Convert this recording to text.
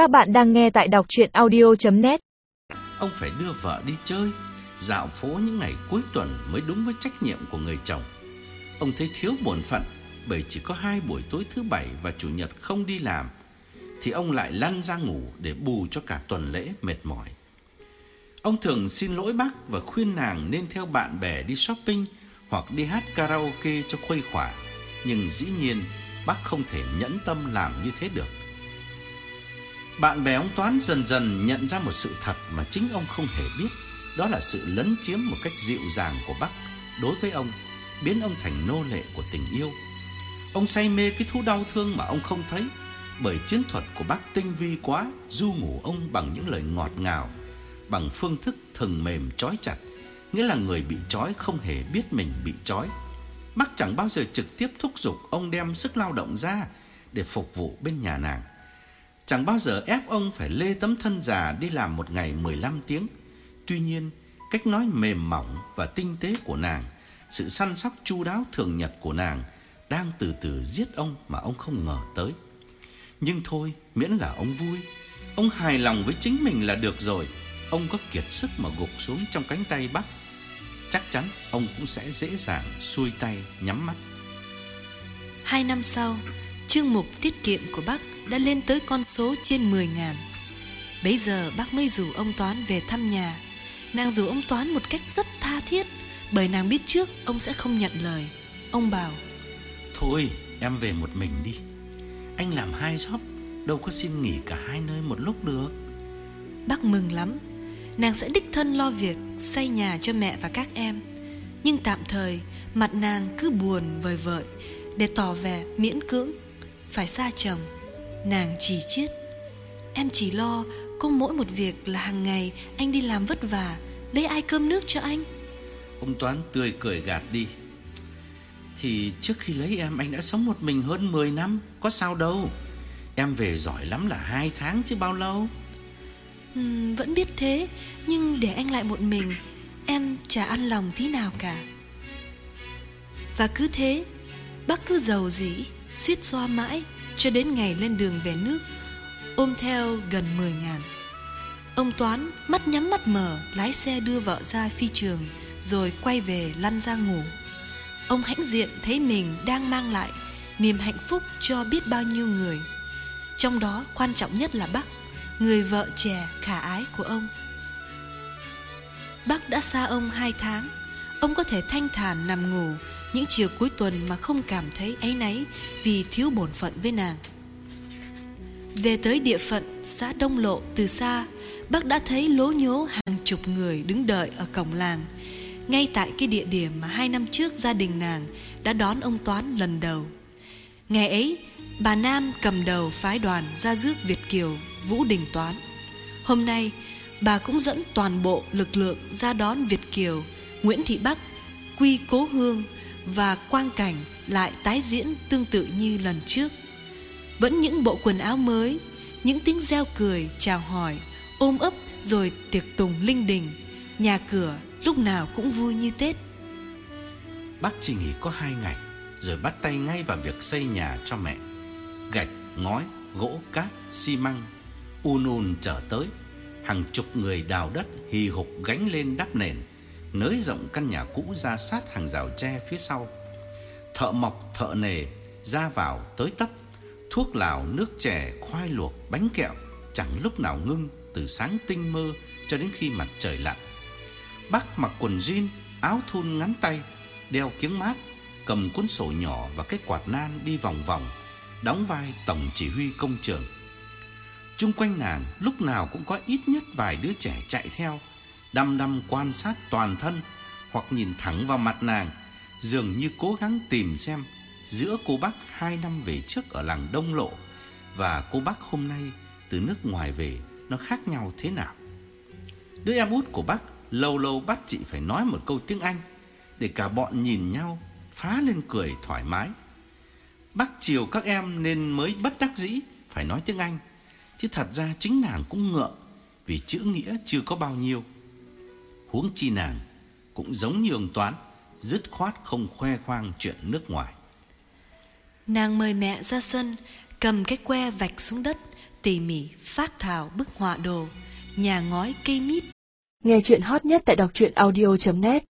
Các bạn đang nghe tại đọc chuyện audio.net Ông phải đưa vợ đi chơi, Dạo phố những ngày cuối tuần mới đúng với trách nhiệm của người chồng. Ông thấy thiếu bổn phận, Bởi chỉ có hai buổi tối thứ bảy và chủ nhật không đi làm, Thì ông lại lăn ra ngủ để bù cho cả tuần lễ mệt mỏi. Ông thường xin lỗi bác và khuyên nàng nên theo bạn bè đi shopping Hoặc đi hát karaoke cho khuây khỏa, Nhưng dĩ nhiên bác không thể nhẫn tâm làm như thế được bạn bè ông Toán dần dần nhận ra một sự thật mà chính ông không hề biết, đó là sự lấn chiếm một cách dịu dàng của Bắc đối với ông, biến ông thành nô lệ của tình yêu. Ông say mê cái thú đau thương mà ông không thấy, bởi chiến thuật của bác tinh vi quá, du ngủ ông bằng những lời ngọt ngào, bằng phương thức thừng mềm trói chặt, nghĩa là người bị trói không hề biết mình bị trói. Bác chẳng bao giờ trực tiếp thúc giục ông đem sức lao động ra để phục vụ bên nhà nàng. Chẳng bao giờ ép ông phải lê tấm thân già đi làm một ngày 15 tiếng. Tuy nhiên, cách nói mềm mỏng và tinh tế của nàng, sự săn sóc chu đáo thường nhật của nàng đang từ từ giết ông mà ông không ngờ tới. Nhưng thôi, miễn là ông vui, ông hài lòng với chính mình là được rồi. Ông có kiệt sức mà gục xuống trong cánh tay bác. chắc chắn ông cũng sẽ dễ dàng xuôi tay nhắm mắt. Hai năm sau, chương mục tiết kiệm của bác đã lên tới con số trên 10 ngàn. Bấy giờ bác mới rủ ông Toán về thăm nhà. Nàng rủ ông Toán một cách rất tha thiết, bởi nàng biết trước ông sẽ không nhận lời. Ông bảo, Thôi, em về một mình đi. Anh làm hai job, đâu có xin nghỉ cả hai nơi một lúc được. bác mừng lắm. Nàng sẽ đích thân lo việc xây nhà cho mẹ và các em. Nhưng tạm thời, mặt nàng cứ buồn vời vợi để tỏ vẻ miễn cưỡng, phải xa chồng. Nàng chỉ chiết Em chỉ lo có mỗi một việc là hàng ngày anh đi làm vất vả Lấy ai cơm nước cho anh Ông Toán tươi cười gạt đi. Thì trước khi lấy em anh đã sống một mình hơn 10 năm, có sao đâu. Em về giỏi lắm là hai tháng chứ bao lâu. Ừm, Vẫn biết thế Nhưng để anh lại một mình Em chả ăn lòng tí nào cả Và cứ thế Bác cứ giàu dĩ Suýt xoa mãi cho đến ngày lên đường về nước, Ôm theo gần 10 ngàn. Ông Toán mắt nhắm mắt mở, Lái xe đưa vợ ra phi trường, Rồi quay về lăn ra ngủ. Ông hãnh diện thấy mình đang mang lại Niềm hạnh phúc cho biết bao nhiêu người. Trong đó quan trọng nhất là bác, Người vợ trẻ khả ái của ông. Bác đã xa ông hai tháng, Ông có thể thanh thản nằm ngủ những chiều cuối tuần mà không cảm thấy áy náy Vì thiếu bổn phận với nàng. Về tới địa phận xã Đông Lộ từ xa Bác đã thấy lố nhố hàng chục người đứng đợi ở cổng làng. Ngay tại cái địa điểm mà hai năm trước gia đình nàng đã đón ông Toán lần đầu. Ngày ấy, bà Nam cầm đầu phái đoàn ra rước Việt Kiều, Vũ Đình Toán. Hôm nay, bà cũng dẫn toàn bộ lực lượng ra đón Việt Kiều, Nguyễn Thị Bắc, Quy Cố Hương và quang cảnh lại tái diễn tương tự như lần trước. Vẫn những bộ quần áo mới, những tiếng reo cười, chào hỏi, ôm ấp rồi tiệc tùng linh đình, nhà cửa lúc nào cũng vui như Tết. Bác chỉ nghỉ có hai ngày, rồi bắt tay ngay vào việc xây nhà cho mẹ. Gạch, ngói, gỗ, cát, xi măng, un un trở tới. Hàng chục người đào đất hì hục gánh lên đắp nền, nới rộng căn nhà cũ ra sát hàng rào tre phía sau. Thợ mộc, thợ nề ra vào tới tấp, thuốc lào, nước chè, khoai luộc, bánh kẹo chẳng lúc nào ngưng từ sáng tinh mơ cho đến khi mặt trời lặn. Bác mặc quần jean, áo thun ngắn tay, đeo kiếng mát, cầm cuốn sổ nhỏ và cái quạt nan đi vòng vòng, đóng vai tổng chỉ huy công trường. Trung quanh nàng lúc nào cũng có ít nhất vài đứa trẻ chạy theo, đăm đăm quan sát toàn thân hoặc nhìn thẳng vào mặt nàng, dường như cố gắng tìm xem giữa cô bác hai năm về trước ở làng Đông Lộ và cô bác hôm nay từ nước ngoài về nó khác nhau thế nào. Đứa em út của bác lâu lâu bắt chị phải nói một câu tiếng Anh để cả bọn nhìn nhau phá lên cười thoải mái. Bác chiều các em nên mới bất đắc dĩ phải nói tiếng Anh, chứ thật ra chính nàng cũng ngượng vì chữ nghĩa chưa có bao nhiêu. Huống chi nàng cũng giống như ông Toán, dứt khoát không khoe khoang chuyện nước ngoài. Nàng mời mẹ ra sân, cầm cái que vạch xuống đất, tỉ mỉ phát thảo bức họa đồ, nhà ngói cây mít. Nghe chuyện hot nhất tại đọc truyện audio.net